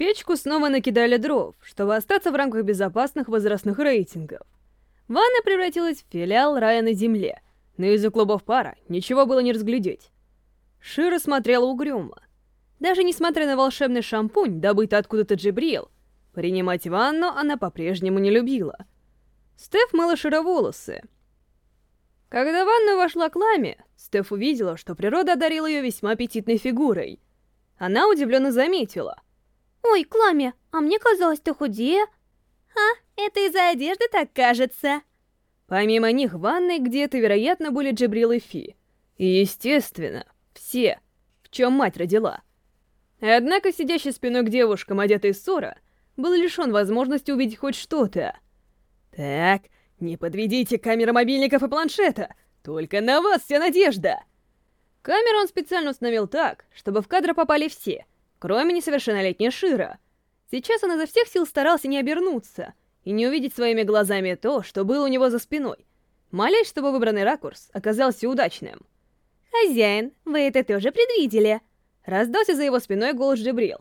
печку снова накидали дров, чтобы остаться в рамках безопасных возрастных рейтингов. Ванна превратилась в филиал рая на земле, но из-за клубов пара ничего было не разглядеть. Шира смотрела угрюмо. Даже несмотря на волшебный шампунь, добытый откуда-то Джибрил, принимать ванну она по-прежнему не любила. Стеф мыла Шира волосы. Когда в ванну вошла Клами, Стеф увидела, что природа одарила ее весьма аппетитной фигурой. Она удивленно заметила. «Ой, Клами, а мне казалось, ты худее». «А, это из-за одежды так кажется». Помимо них в ванной где-то, вероятно, были Джибрил и Фи. И, естественно, все, в чем мать родила. Однако сидящий спиной к девушкам, одетый Сора, был лишен возможности увидеть хоть что-то. «Так, не подведите камеры мобильников и планшета! Только на вас вся надежда!» Камеру он специально установил так, чтобы в кадры попали все, кроме несовершеннолетней Шира. Сейчас он изо всех сил старался не обернуться и не увидеть своими глазами то, что было у него за спиной, молясь, чтобы выбранный ракурс оказался удачным. «Хозяин, вы это тоже предвидели?» Раздался за его спиной голос Джибрил.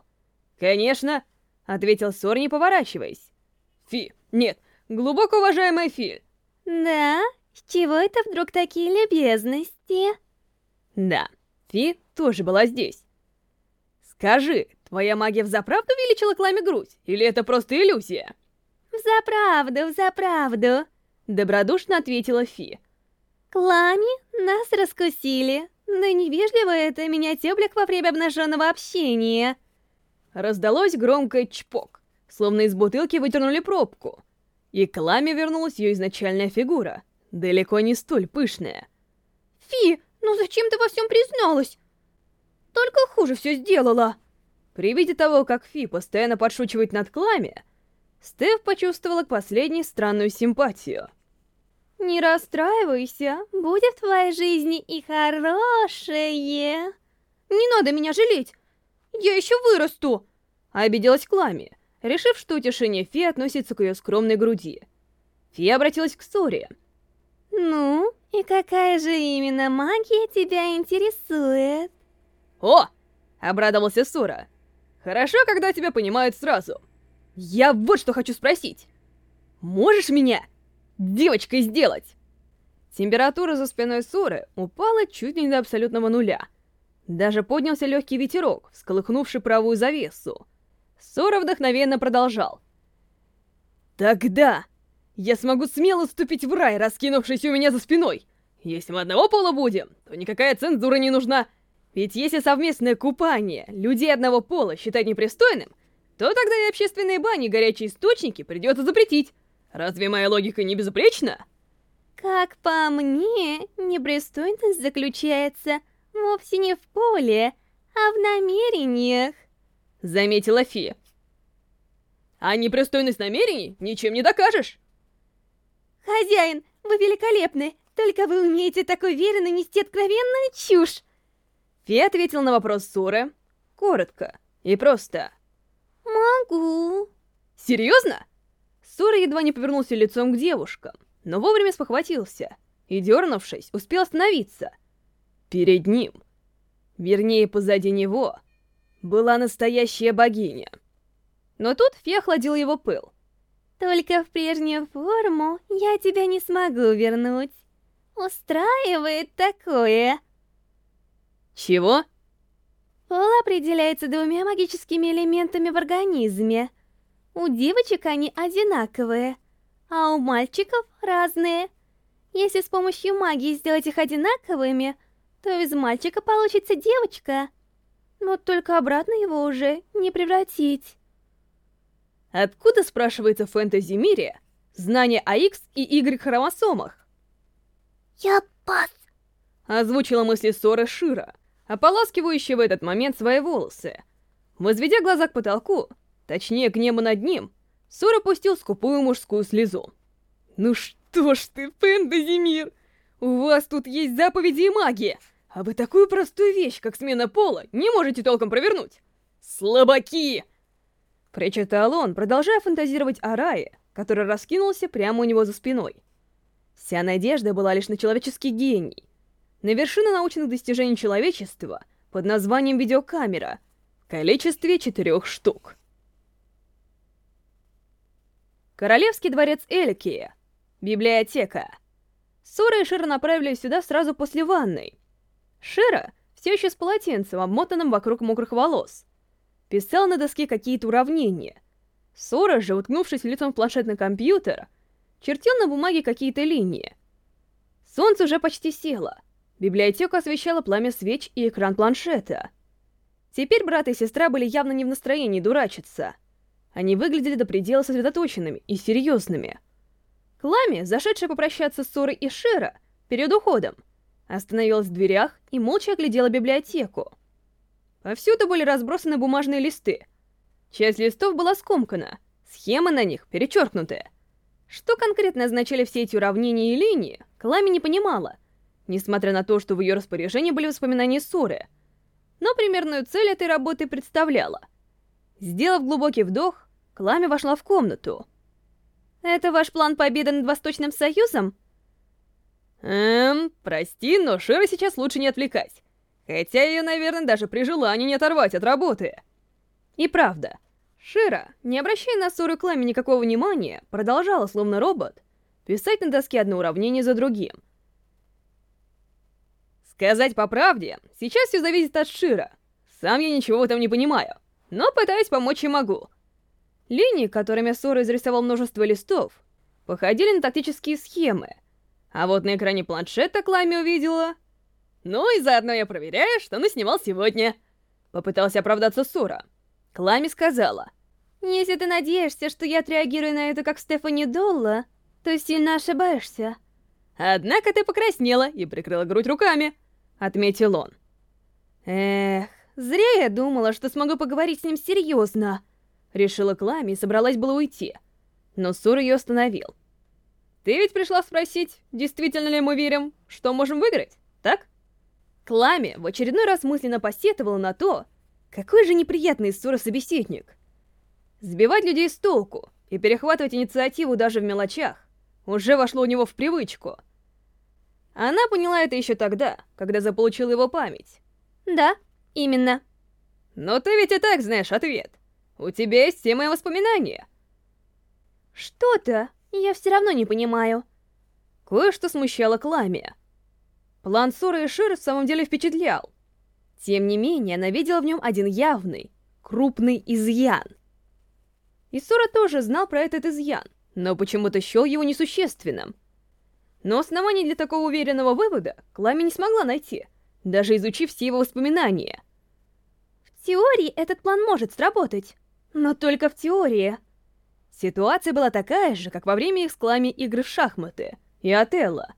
«Конечно!» — ответил Сор, не поворачиваясь. «Фи, нет, глубоко уважаемая Фи!» «Да? С чего это вдруг такие любезности?» «Да, Фи тоже была здесь. Скажи, твоя магия взаправду увеличила Кламе грудь, или это просто иллюзия?» «Взаправду, взаправду!» — добродушно ответила Фи. Клами нас раскусили. Да невежливо это менять облик во время обнаженного общения. Раздалось громкое чпок, словно из бутылки вытернули пробку. И к Ламе вернулась ее изначальная фигура, далеко не столь пышная. «Фи, ну зачем ты во всем призналась? Только хуже все сделала!» При виде того, как Фи постоянно подшучивает над Клами, Стеф почувствовала к последней странную симпатию — не расстраивайся, будет в твоей жизни и хорошее. Не надо меня жалеть, я еще вырасту. Обиделась Клами, решив, что утешение Фи относится к ее скромной груди. Фи обратилась к Соре. Ну, и какая же именно магия тебя интересует? О! Обрадовался Сора. Хорошо, когда тебя понимают сразу. Я вот что хочу спросить. Можешь меня девочкой сделать!» Температура за спиной Соры упала чуть ли не до абсолютного нуля. Даже поднялся легкий ветерок, всколыхнувший правую завесу. Сора вдохновенно продолжал. «Тогда я смогу смело вступить в рай, раскинувшийся у меня за спиной. Если мы одного пола будем, то никакая цензура не нужна. Ведь если совместное купание людей одного пола считать непристойным, то тогда и общественные бани и горячие источники придется запретить. Разве моя логика не безупречна? Как по мне, непристойность заключается вовсе не в поле, а в намерениях. Заметила Фи. А непристойность намерений ничем не докажешь. Хозяин, вы великолепны, только вы умеете так уверенно нести откровенную чушь. Фи ответил на вопрос Суры коротко и просто. Могу. Серьезно? Сора едва не повернулся лицом к девушкам, но вовремя спохватился и, дернувшись, успел остановиться. Перед ним, вернее, позади него, была настоящая богиня. Но тут Фе охладил его пыл. «Только в прежнюю форму я тебя не смогу вернуть. Устраивает такое». «Чего?» Пол определяется двумя магическими элементами в организме — у девочек они одинаковые, а у мальчиков разные. Если с помощью магии сделать их одинаковыми, то из мальчика получится девочка. Вот только обратно его уже не превратить. Откуда, спрашивается в фэнтези-мире, знание о X и Y хромосомах? Я пас. Озвучила мысли Сора Шира, ополаскивающая в этот момент свои волосы. Возведя глаза к потолку, точнее к небу над ним, Сора пустил скупую мужскую слезу. «Ну что ж ты, фэнтези У вас тут есть заповеди и магия, а вы такую простую вещь, как смена пола, не можете толком провернуть! Слабаки!» Причитал он, продолжая фантазировать о рае, который раскинулся прямо у него за спиной. Вся надежда была лишь на человеческий гений. На вершину научных достижений человечества под названием видеокамера в количестве четырех штук. Королевский дворец Элькия. Библиотека. Сора и Шира направились сюда сразу после ванной. Шира все еще с полотенцем, обмотанным вокруг мокрых волос. Писал на доске какие-то уравнения. Сора же, уткнувшись лицом в планшетный компьютер, чертил на бумаге какие-то линии. Солнце уже почти село. Библиотеку освещало пламя свеч и экран планшета. Теперь брат и сестра были явно не в настроении дурачиться. Они выглядели до предела сосредоточенными и серьезными. Клами, зашедшая попрощаться с Сорой и Шира перед уходом, остановилась в дверях и молча оглядела библиотеку. Повсюду были разбросаны бумажные листы. Часть листов была скомкана, схемы на них перечеркнуты. Что конкретно означали все эти уравнения и линии, Клами не понимала, несмотря на то, что в ее распоряжении были воспоминания Соры. Но примерную цель этой работы представляла. Сделав глубокий вдох, Клами вошла в комнату. «Это ваш план победы над Восточным Союзом?» Эм, прости, но Шира сейчас лучше не отвлекать. Хотя ее, наверное, даже при желании не оторвать от работы. И правда, Шира, не обращая на ссору Клами никакого внимания, продолжала, словно робот, писать на доске одно уравнение за другим. Сказать по правде, сейчас все зависит от Шира. Сам я ничего в этом не понимаю, но пытаюсь помочь и могу. Линии, которыми Сора изрисовал множество листов, походили на тактические схемы — а вот на экране планшета Клайми увидела... «Ну и заодно я проверяю, что наснимал сегодня», — попытался оправдаться Сура. Клайми сказала. «Если ты надеешься, что я отреагирую на это как Стефани Долла, то сильно ошибаешься». «Однако ты покраснела и прикрыла грудь руками», — отметил он. «Эх, зря я думала, что смогу поговорить с ним серьезно», — решила Клайми и собралась было уйти. Но Сур ее остановил. Ты ведь пришла спросить, действительно ли мы верим, что можем выиграть, так? Клами в очередной раз мысленно посетовала на то, какой же неприятный ссора собеседник. Сбивать людей с толку и перехватывать инициативу даже в мелочах уже вошло у него в привычку. Она поняла это еще тогда, когда заполучила его память. Да, именно. Но ты ведь и так знаешь ответ. У тебя есть все мои воспоминания. Что-то я все равно не понимаю. Кое-что смущало Кламия. План Сора и Шир в самом деле впечатлял. Тем не менее, она видела в нем один явный, крупный изъян. И Сора тоже знал про этот изъян, но почему-то счел его несущественным. Но оснований для такого уверенного вывода Клами не смогла найти, даже изучив все его воспоминания. В теории этот план может сработать, но только в теории. Ситуация была такая же, как во время их с Клами игры в шахматы и Отелло.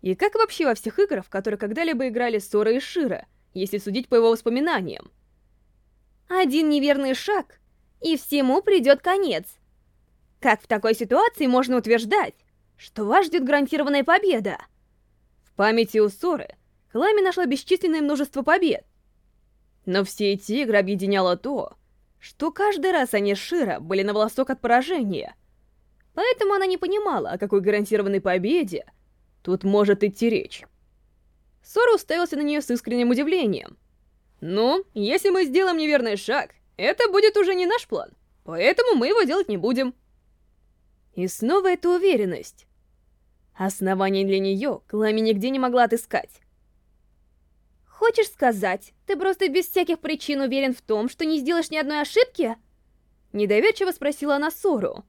И как вообще во всех играх, в которые когда-либо играли Сора и Шира, если судить по его воспоминаниям. Один неверный шаг, и всему придет конец. Как в такой ситуации можно утверждать, что вас ждет гарантированная победа? В памяти у Соры Клами нашла бесчисленное множество побед. Но все эти игры объединяло то, что каждый раз они Шира были на волосок от поражения. Поэтому она не понимала, о какой гарантированной победе тут может идти речь. Сора уставился на нее с искренним удивлением. «Ну, если мы сделаем неверный шаг, это будет уже не наш план, поэтому мы его делать не будем». И снова эта уверенность. Оснований для нее Клами нигде не могла отыскать. Хочешь сказать, ты просто без всяких причин уверен в том, что не сделаешь ни одной ошибки? Недоверчиво спросила она Сору.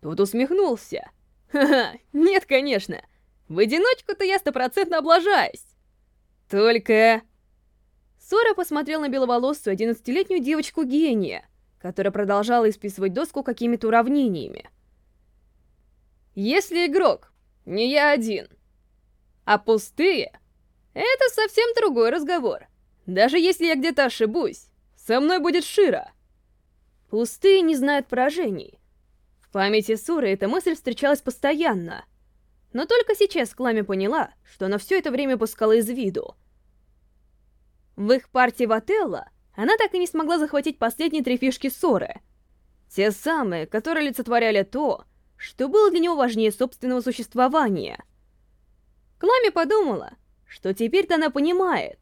Тот усмехнулся. Ха-ха, нет, конечно. В одиночку-то я стопроцентно облажаюсь. Только... Сора посмотрел на беловолосую одиннадцатилетнюю девочку-гения, которая продолжала исписывать доску какими-то уравнениями. Если игрок не я один, а пустые это совсем другой разговор. Даже если я где-то ошибусь, со мной будет Шира. Пустые не знают поражений. В памяти Суры эта мысль встречалась постоянно. Но только сейчас Клами поняла, что она все это время пускала из виду. В их партии в Отелло она так и не смогла захватить последние три фишки Соры. Те самые, которые олицетворяли то, что было для него важнее собственного существования. Клами подумала, что теперь-то она понимает,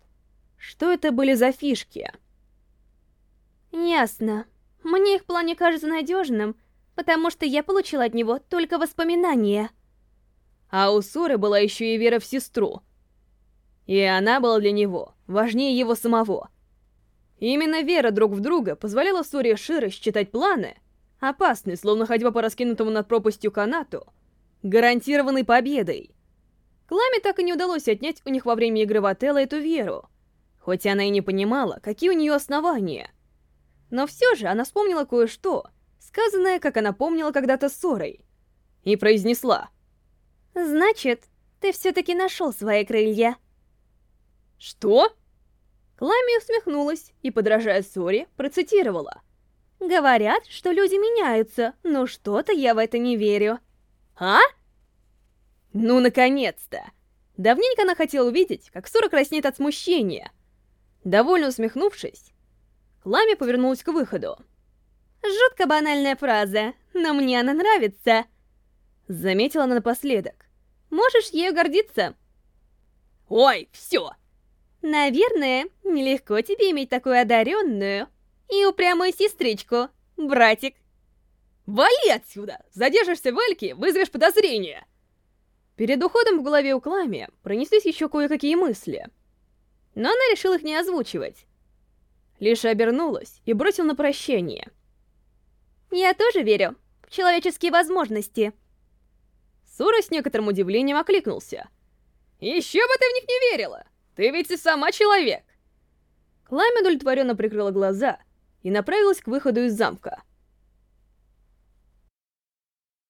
что это были за фишки. Ясно. Мне их план не кажется надежным, потому что я получила от него только воспоминания. А у Суры была еще и вера в сестру. И она была для него важнее его самого. именно вера друг в друга позволяла Суре Широ считать планы, опасные, словно ходьба по раскинутому над пропастью канату, гарантированной победой. Кламе так и не удалось отнять у них во время игры в Отелло эту веру, хоть она и не понимала, какие у нее основания. Но все же она вспомнила кое-что, сказанное, как она помнила когда-то Сорой, и произнесла. «Значит, ты все-таки нашел свои крылья». «Что?» Клами усмехнулась и, подражая Соре, процитировала. «Говорят, что люди меняются, но что-то я в это не верю». «А?» Ну, наконец-то! Давненько она хотела увидеть, как Сора краснеет от смущения. Довольно усмехнувшись, Клами повернулась к выходу. Жутко банальная фраза, но мне она нравится. Заметила она напоследок. Можешь ею гордиться. Ой, все! Наверное, нелегко тебе иметь такую одаренную и упрямую сестричку, братик. Вали отсюда! Задержишься в Эльке, вызовешь подозрения! Перед уходом в голове у Клами пронеслись еще кое-какие мысли. Но она решила их не озвучивать. Лишь обернулась и бросила на прощение. «Я тоже верю в человеческие возможности». Сура с некоторым удивлением окликнулся. «Еще бы ты в них не верила! Ты ведь и сама человек!» Клами удовлетворенно прикрыла глаза и направилась к выходу из замка.